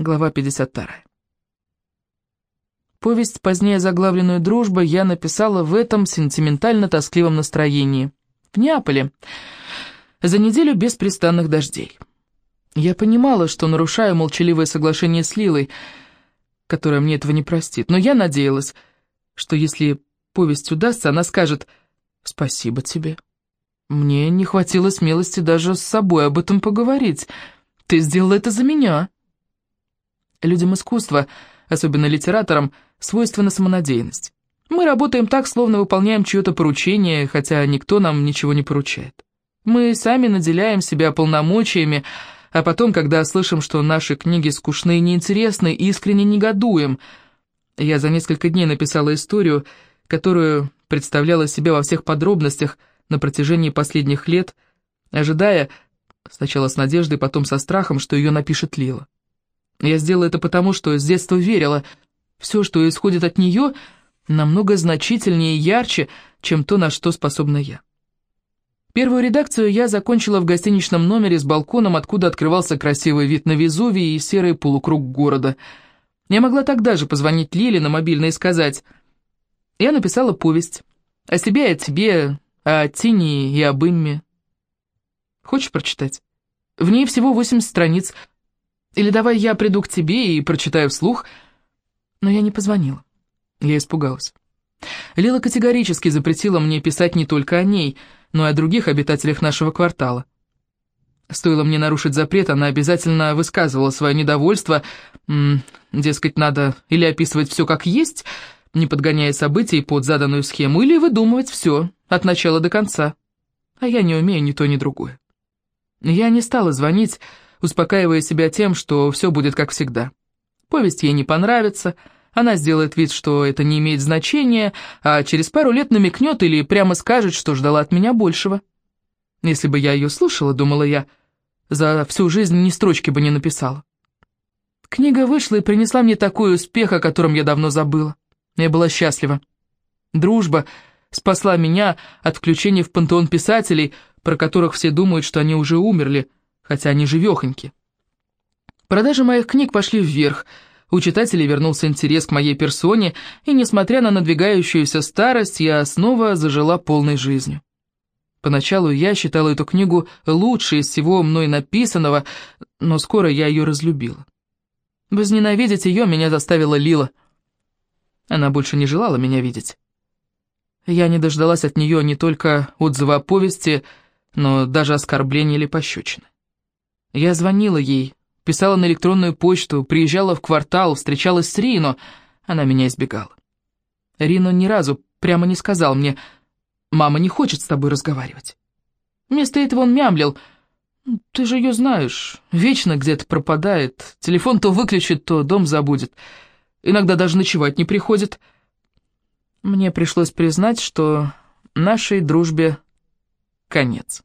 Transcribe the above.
Глава 52. Повесть, позднее заглавленную «Дружба», я написала в этом сентиментально-тоскливом настроении. В Неаполе. За неделю без пристанных дождей. Я понимала, что нарушаю молчаливое соглашение с Лилой, которая мне этого не простит, но я надеялась, что если повесть удастся, она скажет «Спасибо тебе». Мне не хватило смелости даже с собой об этом поговорить. Ты сделала это за меня. Людям искусства, особенно литераторам, свойственна самонадеянность. Мы работаем так, словно выполняем чье-то поручение, хотя никто нам ничего не поручает. Мы сами наделяем себя полномочиями, а потом, когда слышим, что наши книги скучны и неинтересны, искренне негодуем. Я за несколько дней написала историю, которую представляла себе во всех подробностях на протяжении последних лет, ожидая, сначала с надеждой, потом со страхом, что ее напишет Лила. Я сделала это потому, что с детства верила. Все, что исходит от нее, намного значительнее и ярче, чем то, на что способна я. Первую редакцию я закончила в гостиничном номере с балконом, откуда открывался красивый вид на Везувий и серый полукруг города. Я могла тогда же позвонить Лиле на мобильный и сказать... Я написала повесть. О себе и о тебе, о Тине и об Имме. Хочешь прочитать? В ней всего 80 страниц, или давай я приду к тебе и прочитаю вслух. Но я не позвонила. Я испугалась. Лила категорически запретила мне писать не только о ней, но и о других обитателях нашего квартала. Стоило мне нарушить запрет, она обязательно высказывала свое недовольство, дескать, надо или описывать все как есть, не подгоняя событий под заданную схему, или выдумывать все, от начала до конца. А я не умею ни то, ни другое. Я не стала звонить, успокаивая себя тем, что все будет как всегда. Повесть ей не понравится, она сделает вид, что это не имеет значения, а через пару лет намекнет или прямо скажет, что ждала от меня большего. Если бы я ее слушала, думала я, за всю жизнь ни строчки бы не написала. Книга вышла и принесла мне такой успех, о котором я давно забыла. Я была счастлива. Дружба спасла меня от включения в пантеон писателей, про которых все думают, что они уже умерли, хотя они живехоньки. Продажи моих книг пошли вверх, у читателей вернулся интерес к моей персоне, и, несмотря на надвигающуюся старость, я снова зажила полной жизнью. Поначалу я считала эту книгу лучшей из всего мной написанного, но скоро я ее разлюбила. Возненавидеть ее меня заставила Лила. Она больше не желала меня видеть. Я не дождалась от нее не только отзыва о повести, но даже оскорбления или пощечины. Я звонила ей, писала на электронную почту, приезжала в квартал, встречалась с Рино. Она меня избегала. Рино ни разу прямо не сказал мне, «Мама не хочет с тобой разговаривать». Вместо этого он мямлил, «Ты же ее знаешь, вечно где-то пропадает, телефон то выключит, то дом забудет, иногда даже ночевать не приходит». Мне пришлось признать, что нашей дружбе конец.